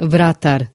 Vratar.